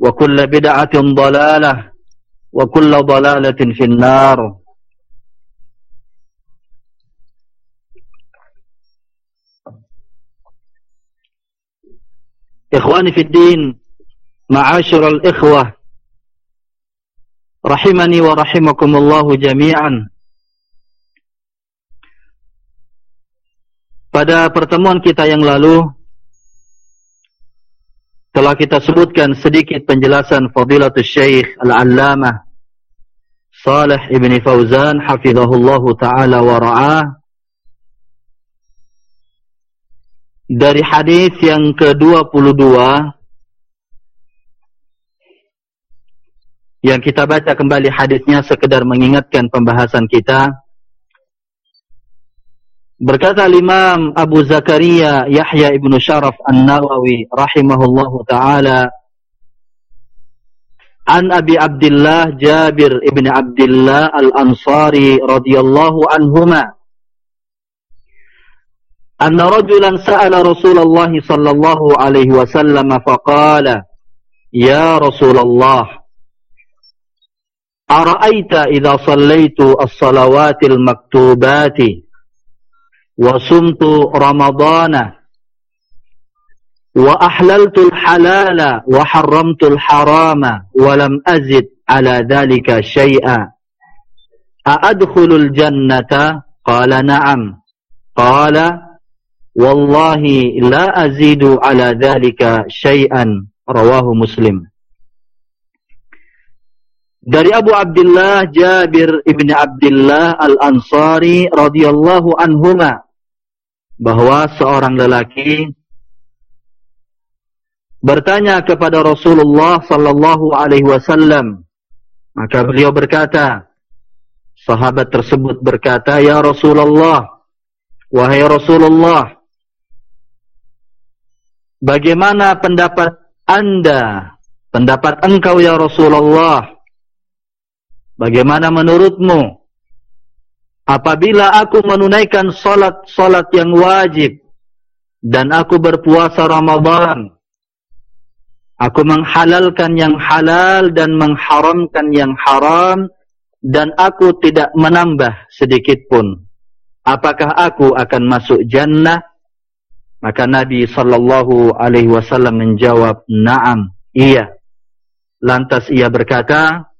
وكل بدعة ضلالة وكل ضلالة في النار إخواني في الدين معاشر الإخوة رحمني ورحمكم الله جميعا Pada pertemuan kita yang lalu telah kita sebutkan sedikit penjelasan Fadilatul Syekh Al-Allamah Salih Ibn Fauzan hafizahullahu taala wa ra'ah. Dari hadis yang ke-22 yang kita baca kembali hadisnya sekedar mengingatkan pembahasan kita Berkata Imam Abu Zakaria Yahya ibnu Sharaf An-Nawawi rahimahullahu taala An Abi Abdullah Jabir ibn Abdullah Al-Ansari radhiyallahu anhuma Anna rajulan sa'ala Rasulullah sallallahu alaihi wasallam faqala Ya Rasulullah Ara'aita idza sallaitu as-salawatil maktubati وصمت رمضان وأحللت الحلال وحرمت الحرام ولم أزد على ذلك شيئا أأدخل الجنة قال نعم قال والله لا أزيد على ذلك شيئا رواه مسلم dari Abu Abdullah Jabir ibn Abdullah Al-Ansari radhiyallahu anhuma bahwa seorang lelaki bertanya kepada Rasulullah sallallahu alaihi wasallam maka beliau berkata sahabat tersebut berkata ya Rasulullah wahai Rasulullah bagaimana pendapat Anda pendapat engkau ya Rasulullah? Bagaimana menurutmu apabila aku menunaikan salat-salat yang wajib dan aku berpuasa Ramadan aku menghalalkan yang halal dan mengharamkan yang haram dan aku tidak menambah sedikit pun apakah aku akan masuk jannah? Maka Nabi sallallahu alaihi wasallam menjawab na'am iya. Lantas ia berkata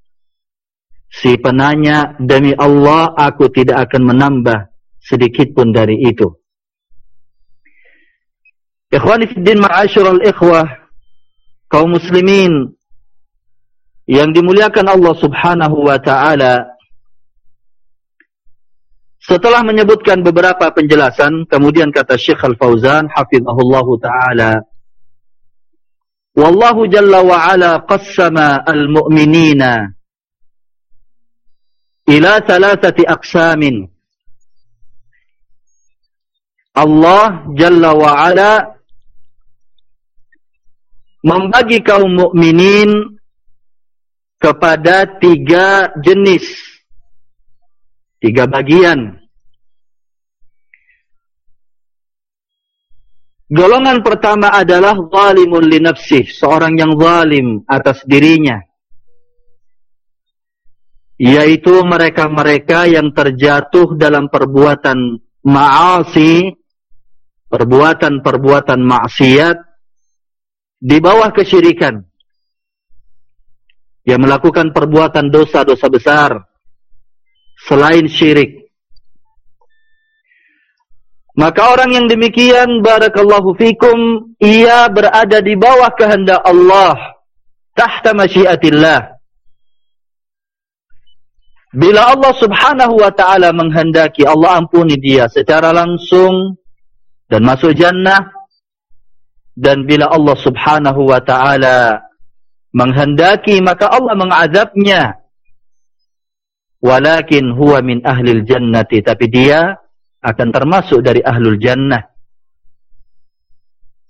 Si penanya, demi Allah aku tidak akan menambah sedikit pun dari itu. Ikhwani fiddin ma'asyur al-ikhwah, kaum muslimin, yang dimuliakan Allah subhanahu wa ta'ala setelah menyebutkan beberapa penjelasan kemudian kata Syekh Al-Fauzan hafizahullah ta'ala Wallahu jalla wa ala qassama al-mu'minina ila thalathati aqsamin. Allah jalla wa ala membagi kaum mukminin kepada tiga jenis tiga bagian. Golongan pertama adalah zalimun li nafsih seorang yang zalim atas dirinya yaitu mereka-mereka yang terjatuh dalam perbuatan ma'asi perbuatan-perbuatan maksiat di bawah kesyirikan. Yang melakukan perbuatan dosa-dosa besar selain syirik. Maka orang yang demikian barakallahu fikum ia berada di bawah kehendak Allah tahta masyiatillah bila Allah subhanahu wa ta'ala menghendaki Allah ampuni dia secara langsung dan masuk jannah. Dan bila Allah subhanahu wa ta'ala menghendaki maka Allah mengazabnya. Walakin huwa min ahlil jannati tapi dia akan termasuk dari ahlul jannah.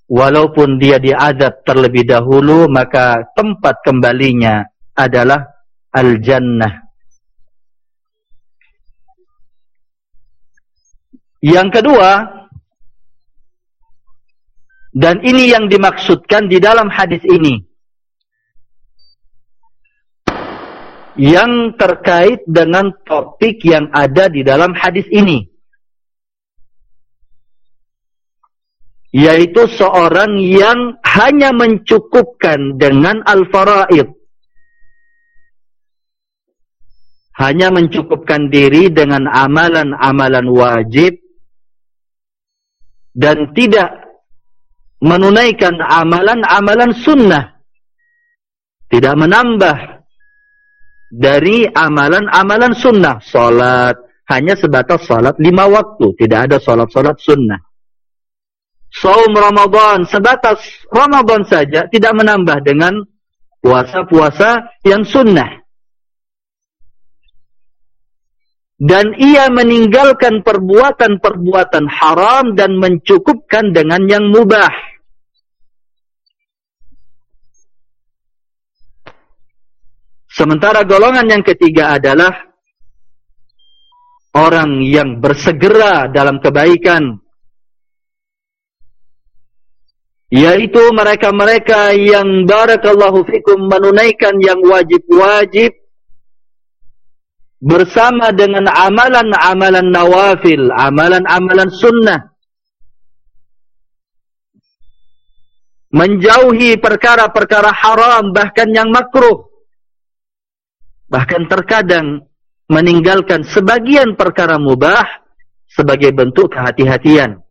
Walaupun dia diazab terlebih dahulu maka tempat kembalinya adalah al-jannah yang kedua dan ini yang dimaksudkan di dalam hadis ini. Yang terkait dengan topik yang ada di dalam hadis ini. Yaitu seorang yang hanya mencukupkan dengan al-faraid. Hanya mencukupkan diri dengan amalan-amalan wajib dan tidak menunaikan amalan-amalan sunnah tidak menambah dari amalan-amalan sunnah. Salat hanya sebatas salat lima waktu. Tidak ada salat-salat sunnah. Saum Ramadan sebatas Ramadan saja. Tidak menambah dengan puasa-puasa yang sunnah. Dan ia meninggalkan perbuatan-perbuatan haram dan mencukupkan dengan yang mubah. Sementara golongan yang ketiga adalah orang yang bersegera dalam kebaikan. Yaitu mereka-mereka yang barakallahu fikum menunaikan yang wajib-wajib bersama dengan amalan-amalan nawafil, amalan-amalan sunnah. Menjauhi perkara-perkara haram bahkan yang makruh bahkan terkadang meninggalkan sebagian perkara mubah sebagai bentuk kehati-hatian.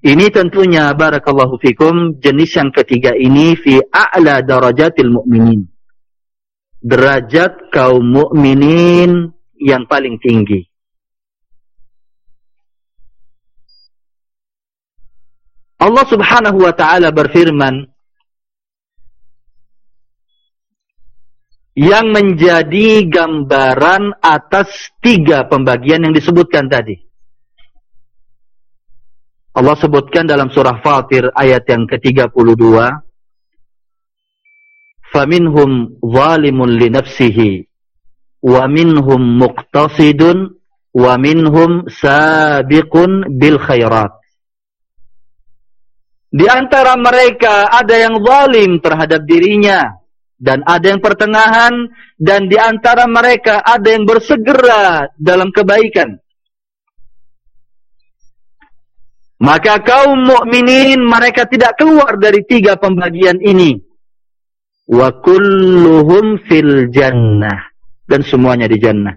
Ini tentunya barakallahu fikum jenis yang ketiga ini fi a'la darajatil mu'minin. Derajat kaum mukminin yang paling tinggi. Allah Subhanahu wa taala berfirman yang menjadi gambaran atas tiga pembagian yang disebutkan tadi. Allah sebutkan dalam surah Fatir ayat yang ke-32 Faminhum zalimun li nafsihi wa minhum muqtasidun wa minhum sabiqun bil khairat Di antara mereka ada yang zalim terhadap dirinya dan ada yang pertengahan dan di antara mereka ada yang bersegera dalam kebaikan. Maka kaum mukminin mereka tidak keluar dari tiga pembagian ini wa kulluhum fil jannah. Dan semuanya di jannah.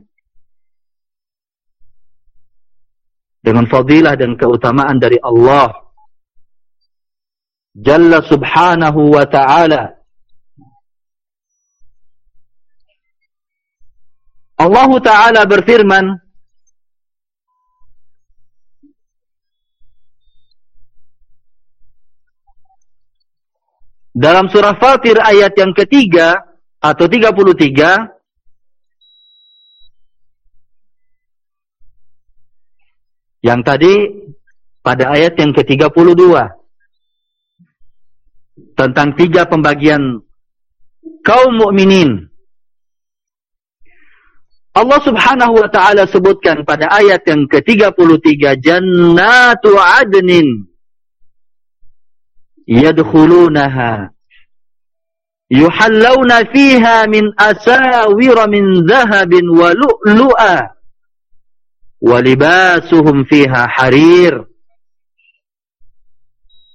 Dengan fadilah dan keutamaan dari Allah. Jalla subhanahu wa ta'ala. Allah taala berfirman dalam surah Fatir ayat yang ketiga atau 33 yang tadi pada ayat yang ke-32 tentang tiga pembagian kaum mukminin. Allah Subhanahu wa taala sebutkan pada ayat yang ke-33 jannatu adnin yadkhulunaha. Yuhallawna fiha min asawir min dhahabin wa lu'lu'a. Wa libasuhum fiha harir.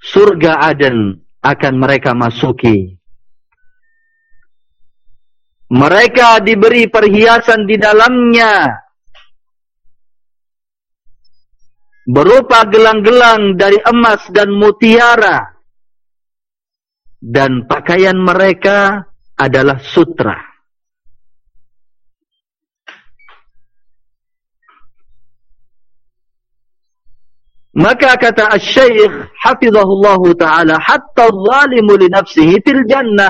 Surga aden akan mereka masuki. Mereka diberi perhiasan di dalamnya. Berupa gelang-gelang dari emas dan mutiara dan pakaian mereka adalah sutra. Maka kata Asy-Syaikh hafizahullah taala hatta zalimu li nafsihi fil jannah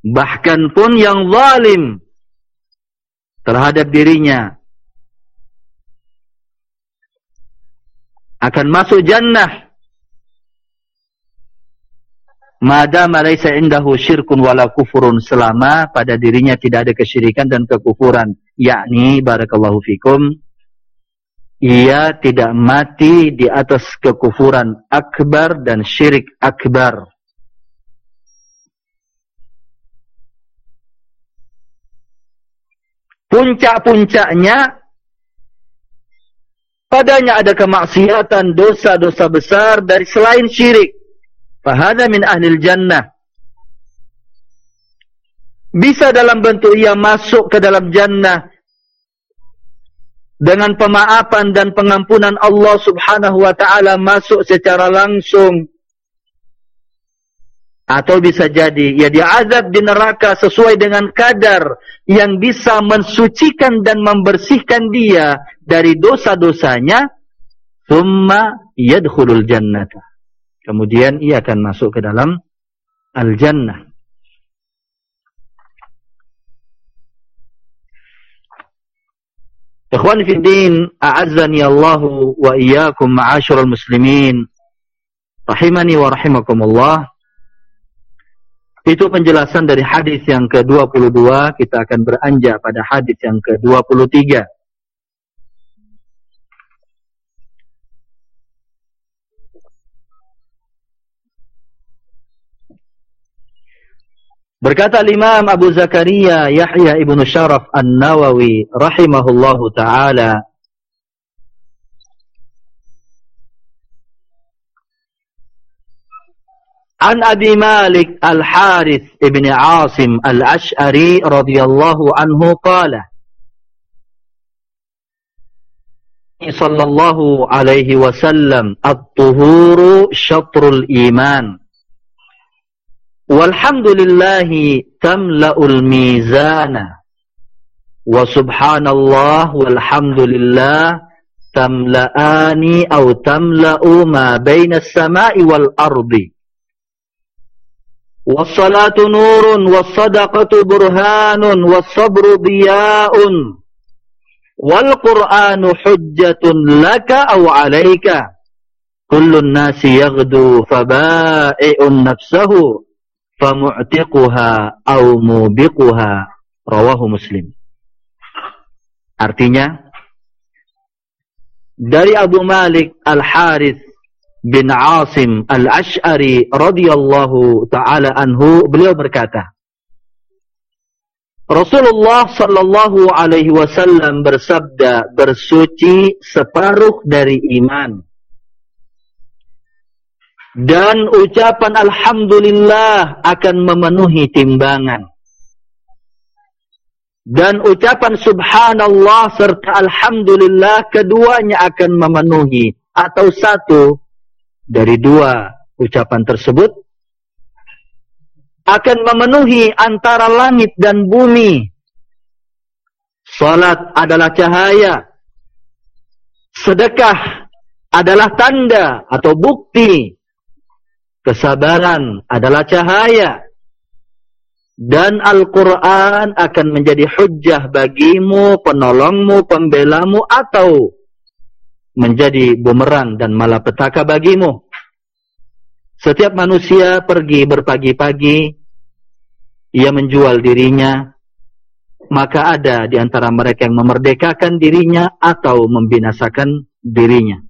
bahkan pun yang zalim terhadap dirinya akan masuk jannah Madama laisa indahu syirkun wala kufurun selama pada dirinya tidak ada kesyirikan dan kekufuran. Yakni barakallahu fikum ia tidak mati di atas kekufuran akbar dan syirik akbar. Puncak-puncaknya padanya ada kemaksiatan dosa-dosa besar dari selain syirik. Fahada min ahlil jannah. Bisa dalam bentuk ia masuk ke dalam jannah. Dengan pemaafan dan pengampunan Allah subhanahu wa ta'ala masuk secara langsung. Atau bisa jadi ia diazab di neraka sesuai dengan kadar yang bisa mensucikan dan membersihkan dia dari dosa-dosanya. Thumma yadkhulul jannata kemudian ia akan masuk ke dalam al-jannah. Ikhwan fi din, a'azzani Allah wa iyyakum ma'asyiral muslimin. Rahimani wa rahimakumullah. Itu penjelasan dari hadis yang ke-22, kita akan beranjak pada hadis yang ke-23. Berkata Imam Abu Zakaria Yahya ibnu Sharaf An-Nawawi rahimahullahu taala An Abi Malik Al-Harith ibn Asim Al-Ash'ari radhiyallahu anhu qala Sallallahu alaihi wasallam at-tuhuru syatrul iman Walhamdulillahi tamla'ul mizana. Wa subhanallah walhamdulillah tamla'ani au tamla'u ma baina as-sama'i wal ardi. Wassalatu nurun wassadaqatu burhanun wassabru diya'un. Wal Qur'anu hujjatun laka au 'alaika. Kullun nasi yaghdu faba'i'un nafsahu famu'tiquha au mubiquha rawahu muslim artinya dari Abu Malik Al-Harith bin Asim Al-Ash'ari radhiyallahu taala anhu beliau berkata Rasulullah sallallahu alaihi wasallam bersabda bersuci separuh dari iman dan ucapan Alhamdulillah akan memenuhi timbangan. Dan ucapan Subhanallah serta Alhamdulillah keduanya akan memenuhi. Atau satu dari dua ucapan tersebut. Akan memenuhi antara langit dan bumi. Salat adalah cahaya. Sedekah adalah tanda atau bukti. Kesabaran adalah cahaya. Dan Al-Quran akan menjadi hujah bagimu, penolongmu, pembelamu atau menjadi bumerang dan malapetaka bagimu. Setiap manusia pergi berpagi-pagi, ia menjual dirinya, maka ada di antara mereka yang memerdekakan dirinya atau membinasakan dirinya.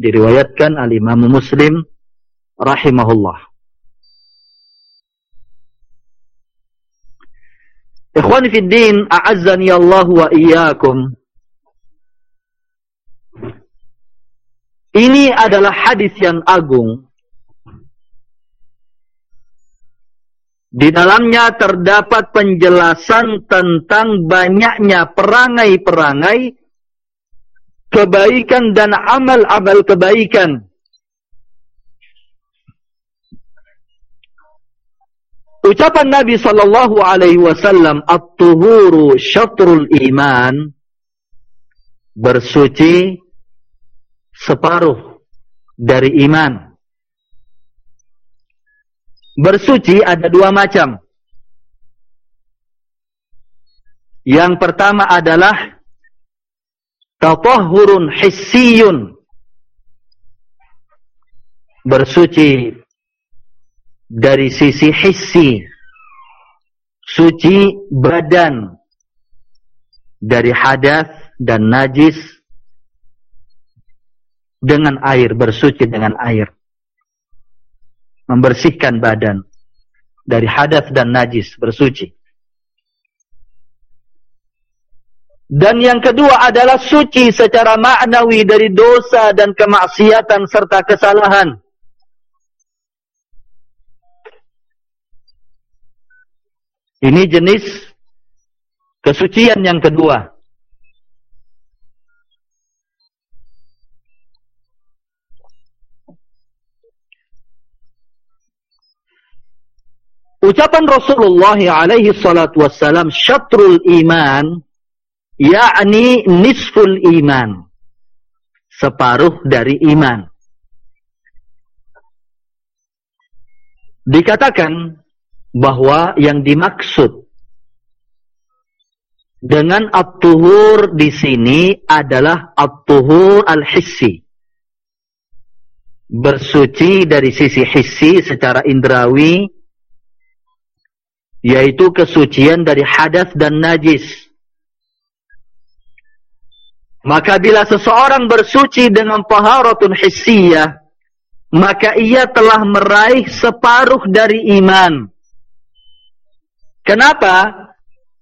Diriwayatkan al-Imam Muslim rahimahullah. Ikhwani fi din, a'azzani Allah wa iyyakum. Ini adalah hadis yang agung. Di dalamnya terdapat penjelasan tentang banyaknya perangai-perangai kebaikan dan amal-amal kebaikan. Ucapan Nabi sallallahu alaihi wasallam at-tuhuru syatrul iman bersuci separuh dari iman. Bersuci ada dua macam. Yang pertama adalah tatahhurun hissiyun. Bersuci dari sisi hissi. Suci badan dari hadas dan najis dengan air, bersuci dengan air membersihkan badan dari hadas dan najis bersuci. Dan yang kedua adalah suci secara maknawi dari dosa dan kemaksiatan serta kesalahan. Ini jenis kesucian yang kedua. Ucapan Rasulullah alaihi salatu wassalam syatrul iman yakni nisful iman separuh dari iman dikatakan bahwa yang dimaksud dengan at-tuhur di sini adalah at-tuhur al-hissi bersuci dari sisi hissi secara indrawi yaitu kesucian dari hadas dan najis. Maka bila seseorang bersuci dengan taharatun hissiyah, maka ia telah meraih separuh dari iman. Kenapa?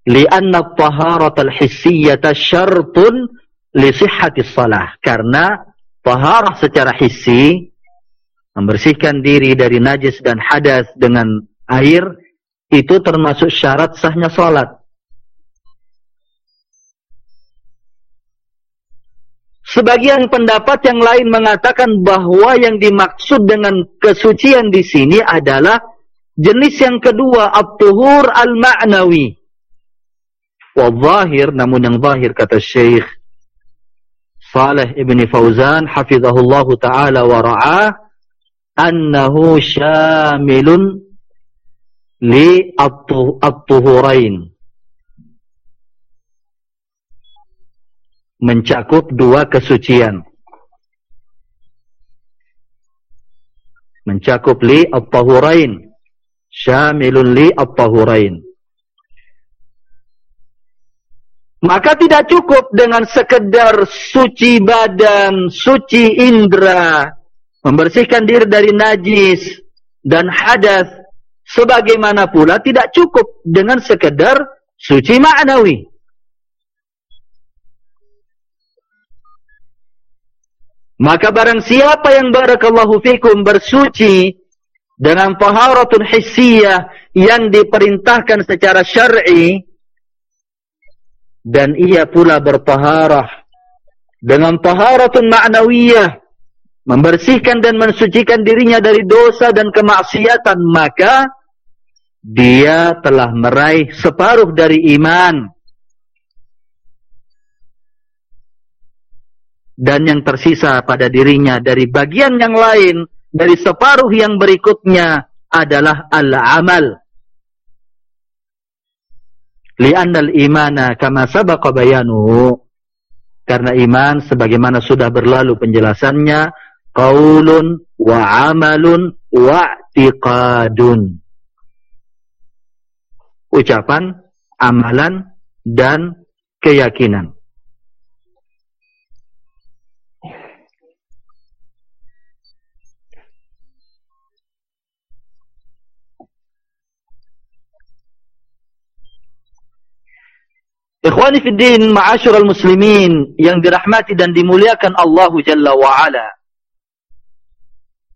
Lianna taharatul hissiyata syartun li sihhatis salah. Karena taharah secara hissi membersihkan diri dari najis dan hadas dengan air itu termasuk syarat sahnya sholat. Sebagian pendapat yang lain mengatakan bahwa yang dimaksud dengan kesucian di sini adalah jenis yang kedua, at-tuhur al-ma'nawi. Wal-zahir, namun yang zahir kata Syekh Saleh ibn Fauzan, hafizahullahu ta'ala wa ra'ah, annahu syamilun li at-tuhurain. Mencakup dua kesucian. Mencakup li at-tahurain syamilun li at-tahurain maka tidak cukup dengan sekedar suci badan suci indera membersihkan diri dari najis dan hadas Sebagaimana pula tidak cukup dengan sekedar suci ma'nawi. Maka barang siapa yang barakallahu fikum bersuci dengan taharatun hissiyah yang diperintahkan secara syar'i dan ia pula bertaharah dengan taharatun ma'nawiyah membersihkan dan mensucikan dirinya dari dosa dan kemaksiatan maka dia telah meraih separuh dari iman. dan yang tersisa pada dirinya dari bagian yang lain dari separuh yang berikutnya adalah al-amal. Li'anna al-imana kama sabaqa bayanuhu. Karena iman sebagaimana sudah berlalu penjelasannya qaulun wa amalun wa i'tiqadun. Ucapan amalan dan keyakinan Ikhwani fi din, ma'asyiral muslimin yang dirahmati dan dimuliakan Allah Jalla wa ala.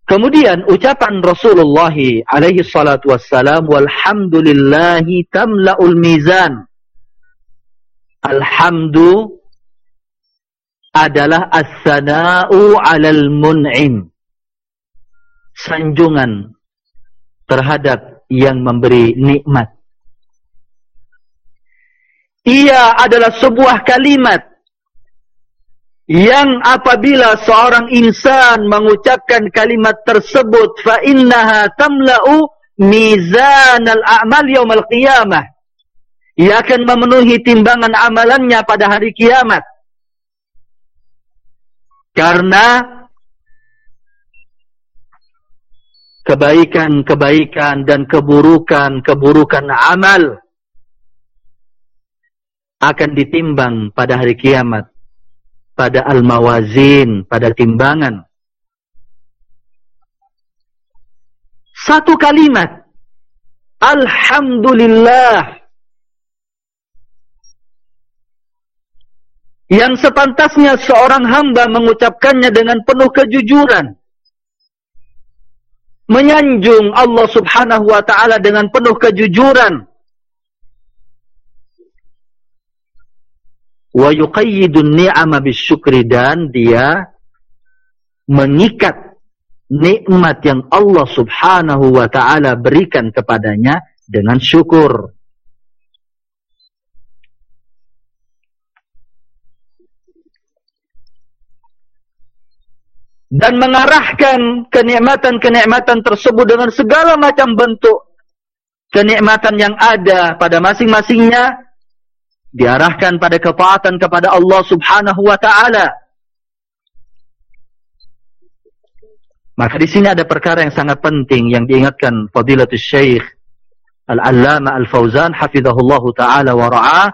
Kemudian ucapan Rasulullah alaihi salatu wassalam walhamdulillahi tamla'ul mizan. Alhamdu adalah as-sana'u 'alal mun'im. Sanjungan terhadap yang memberi nikmat ia adalah sebuah kalimat yang apabila seorang insan mengucapkan kalimat tersebut fa innaha tamla'u mizan al-a'mal yaum al-qiyamah ia akan memenuhi timbangan amalannya pada hari kiamat. Karena kebaikan-kebaikan dan keburukan-keburukan amal akan ditimbang pada hari kiamat pada al-mawazin pada timbangan. Satu kalimat alhamdulillah yang sepantasnya seorang hamba mengucapkannya dengan penuh kejujuran menyanjung Allah Subhanahu wa taala dengan penuh kejujuran wa yuqayyidun ni'ama bisyukri dan dia mengikat nikmat yang Allah Subhanahu wa taala berikan kepadanya dengan syukur. Dan mengarahkan kenikmatan-kenikmatan tersebut dengan segala macam bentuk kenikmatan yang ada pada masing-masingnya diarahkan pada ketaatan kepada Allah Subhanahu wa taala. Maka di sini ada perkara yang sangat penting yang diingatkan Fadilatul Syekh Al-Allama Al-Fauzan hafizahullahu taala wa ra'ah.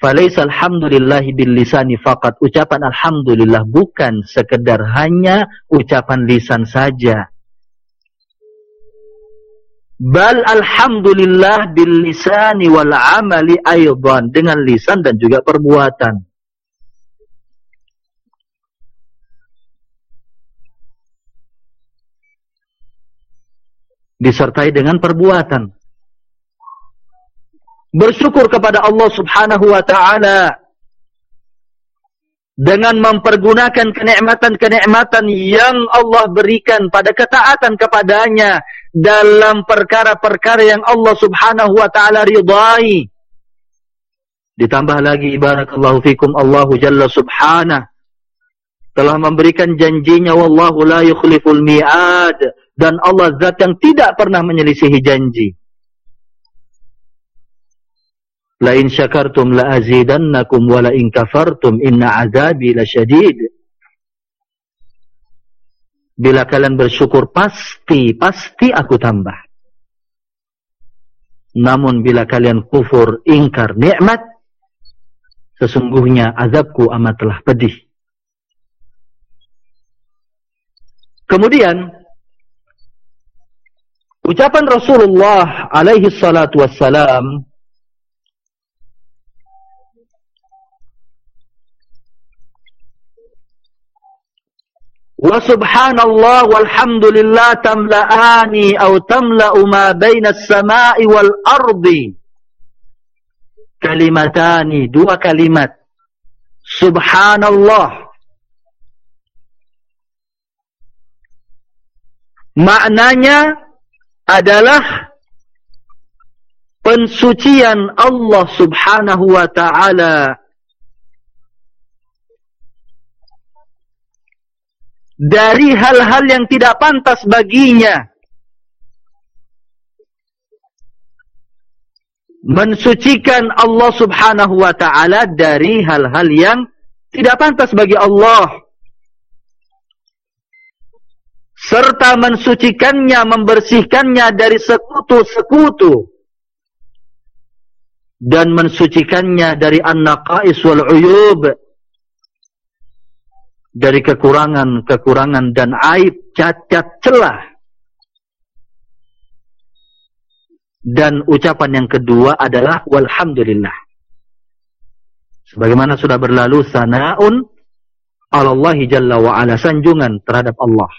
Falaisa alhamdulillah bil lisani faqat. Ucapan alhamdulillah bukan sekedar hanya ucapan lisan saja. Bal alhamdulillah bil lisani wal amali aydan dengan lisan dan juga perbuatan. Disertai dengan perbuatan. Bersyukur kepada Allah Subhanahu wa taala dengan mempergunakan kenikmatan-kenikmatan yang Allah berikan pada ketaatan kepadanya dalam perkara-perkara yang Allah subhanahu wa ta'ala ridai. Ditambah lagi barakallahu fikum Allahu jalla subhanah telah memberikan janjinya wallahu la yukhliful mi'ad dan Allah zat yang tidak pernah menyelisihi janji. La in syakartum la azidannakum wa la in kafartum inna azabi lasyadid. Bila kalian bersyukur pasti, pasti aku tambah. Namun bila kalian kufur, ingkar nikmat, sesungguhnya azabku amatlah pedih. Kemudian, ucapan Rasulullah alaihi salatu wassalam, Wa subhanallah walhamdulillah tamla'ani atau tamla'u ma baina as-sama'i wal ardi. Kalimatani, dua kalimat. Subhanallah. Maknanya adalah pensucian Allah Subhanahu wa taala dari hal-hal yang tidak pantas baginya. Mensucikan Allah subhanahu wa ta'ala dari hal-hal yang tidak pantas bagi Allah. Serta mensucikannya, membersihkannya dari sekutu-sekutu. Dan mensucikannya dari an-naqais wal-uyub dari kekurangan-kekurangan dan aib, cacat, celah. Dan ucapan yang kedua adalah walhamdulillah. Sebagaimana sudah berlalu sana'un Allah jalla wa ala sanjungan terhadap Allah.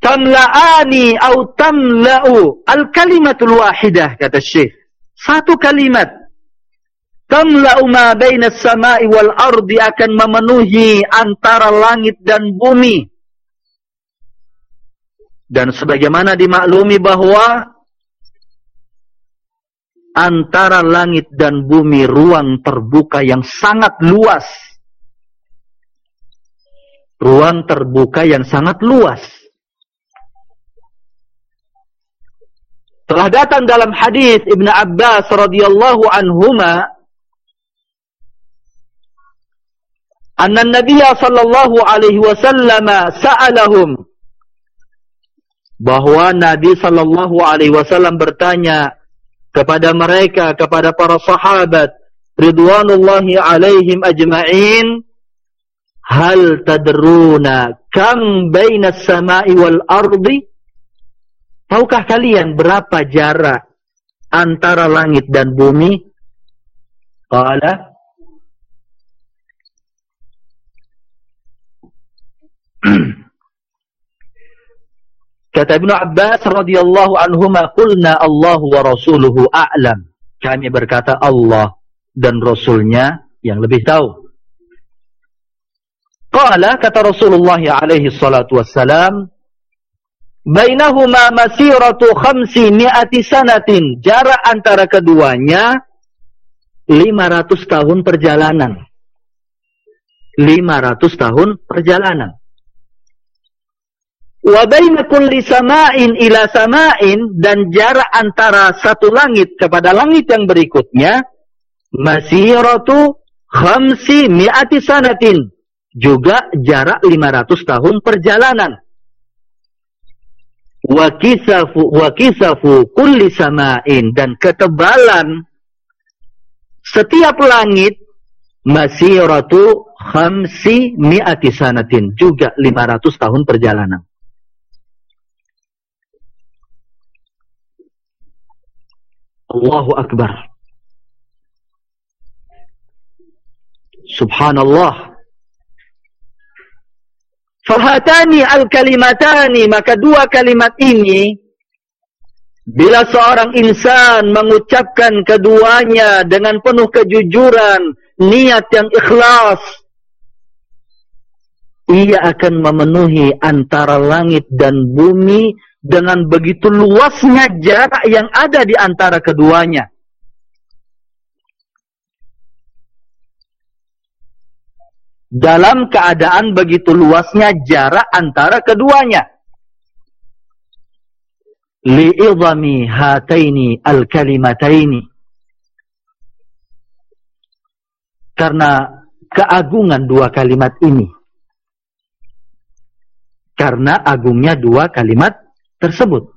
Tamla'ani au tamla'u al-kalimatul wahidah kata Syekh. Satu kalimat tamla'u ma baina as-sama'i wal ardi akan memenuhi antara langit dan bumi. Dan sebagaimana dimaklumi bahwa antara langit dan bumi ruang terbuka yang sangat luas. Ruang terbuka yang sangat luas. Telah datang dalam hadis Ibn Abbas radhiyallahu anhuma anna nabiyya sallallahu alaihi wasallam sa'alahum. Bahwa nabi sallallahu alaihi wasallam bertanya kepada mereka kepada para sahabat ridwanullahi alaihim ajma'in hal tadruna kam baina as-sama'i wal ardi? Tahukah kalian berapa jarak antara langit dan bumi? Qala Kata Ibnu Abbas radhiyallahu anhuma qulna Allah wa rasuluhu a'lam. Kami berkata Allah dan rasulnya yang lebih tahu. Qala kata Rasulullah alaihi salatu wassalam bainahuma masiratu khamsi mi'ati sanatin jarak antara keduanya 500 tahun perjalanan 500 tahun perjalanan wa baina kulli sama'in ila sama'in dan jarak antara satu langit kepada langit yang berikutnya masiratu khamsi mi'ati sanatin juga jarak 500 tahun perjalanan. Wa kisafu wa kisafu kulli sama'in dan ketebalan setiap langit masiratu khamsi mi'ati sanatin juga 500 tahun perjalanan Allahu Akbar. Subhanallah. Fahatani al-kalimatani, maka dua kalimat ini, bila seorang insan mengucapkan keduanya dengan penuh kejujuran, niat yang ikhlas, ia akan memenuhi antara langit dan bumi dengan begitu luasnya jarak yang ada di antara keduanya. Dalam keadaan begitu luasnya jarak antara keduanya. Li'idhami hataini al-kalimataini. Karena keagungan dua kalimat ini. Karena agungnya dua kalimat tersebut.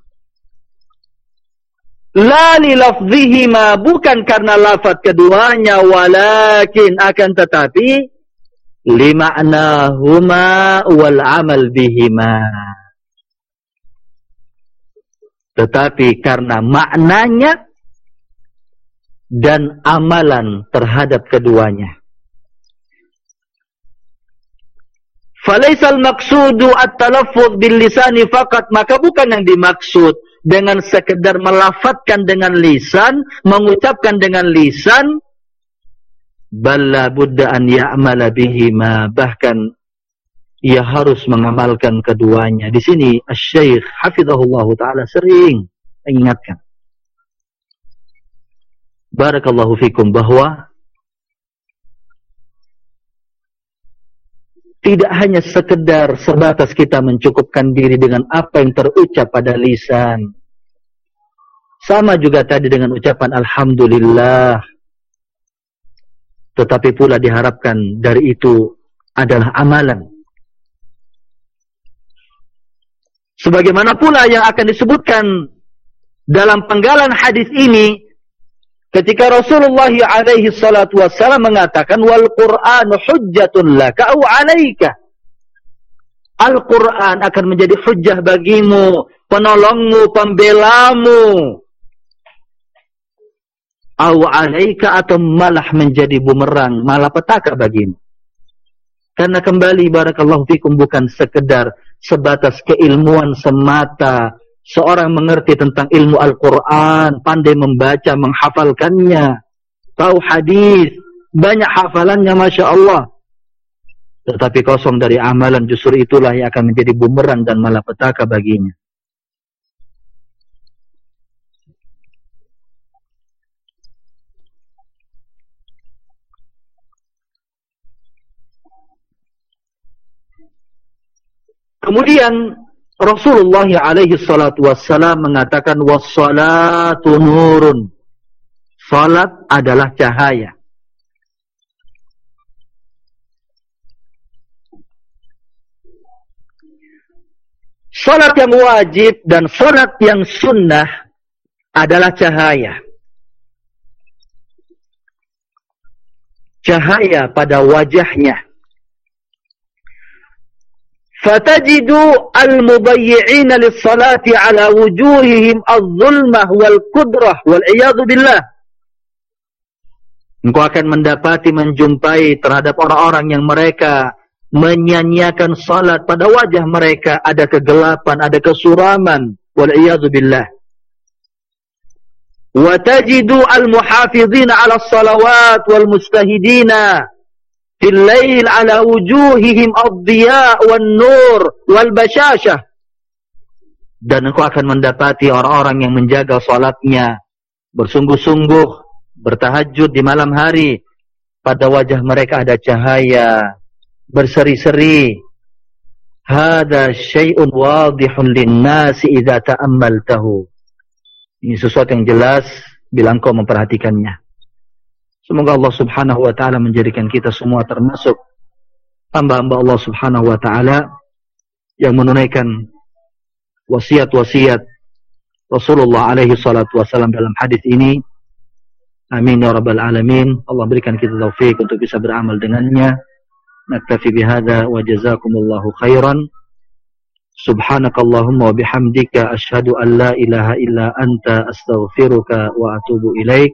La li lafzihima bukan karena lafaz keduanya walakin akan tetapi lima'nahuma wal amal bihima. Tetapi karena maknanya dan amalan terhadap keduanya. Falaisal maqsudu at-talaffuz bil lisani faqat. Maka bukan yang dimaksud dengan sekedar melafatkan dengan lisan, mengucapkan dengan lisan. Balla budda an ya'mala bihima bahkan ia harus mengamalkan keduanya. Di sini Asy-Syaikh hafizahullah taala sering mengingatkan. Barakallahu fikum bahwa tidak hanya sekedar sebatas kita mencukupkan diri dengan apa yang terucap pada lisan. Sama juga tadi dengan ucapan Alhamdulillah. Tetapi pula diharapkan dari itu adalah amalan. Sebagaimana pula yang akan disebutkan dalam penggalan hadis ini ketika Rasulullah alaihi salatu wasallam mengatakan wal Qur'an hujjatun laka aw 'alaika. Al-Qur'an akan menjadi hujjah bagimu penolongmu pembelamu. Aw 'alaika atau malah menjadi bumerang malapetaka bagimu. Karena kembali barakallahu fikum bukan sekedar sebatas keilmuan semata seorang mengerti tentang ilmu Al-Quran, pandai membaca, menghafalkannya, tahu hadis, banyak hafalannya Masya Allah. Tetapi kosong dari amalan justru itulah yang akan menjadi bumerang dan malapetaka baginya. Kemudian Rasulullah alaihi salatu wassalam mengatakan wassalatu nurun. Salat adalah cahaya. Salat yang wajib dan salat yang sunnah adalah cahaya. Cahaya pada wajahnya. فتجد المضيعين للصلاة على وجوههم الظلمة والقدرة والعياذ بالله Engkau akan mendapati menjumpai terhadap orang-orang yang mereka menyanyiakan salat pada wajah mereka ada kegelapan, ada kesuraman. Wal'iyadu billah. وَتَجِدُ الْمُحَافِظِينَ عَلَى الصَّلَوَاتِ وَالْمُسْتَهِدِينَ fil lail ala wujuhihim ad-diya wan nur wal bashashah dan engkau akan mendapati orang-orang yang menjaga salatnya bersungguh-sungguh bertahajud di malam hari. Pada wajah mereka ada cahaya berseri-seri. Hada syai'un wadihun lin-nasi idza ta'ammaltahu. Ini sesuatu yang jelas bila engkau memperhatikannya Semoga Allah subhanahu wa ta'ala menjadikan kita semua termasuk hamba-hamba Allah subhanahu wa ta'ala yang menunaikan wasiat-wasiat Rasulullah alaihi salatu wassalam dalam hadis ini. Amin ya rabbal alamin. Allah berikan kita taufik untuk bisa beramal dengannya. Naktafi bihada wa jazakumullahu khairan. Subhanakallahumma wa bihamdika ashhadu an la ilaha illa anta astaghfiruka wa atubu ilaik.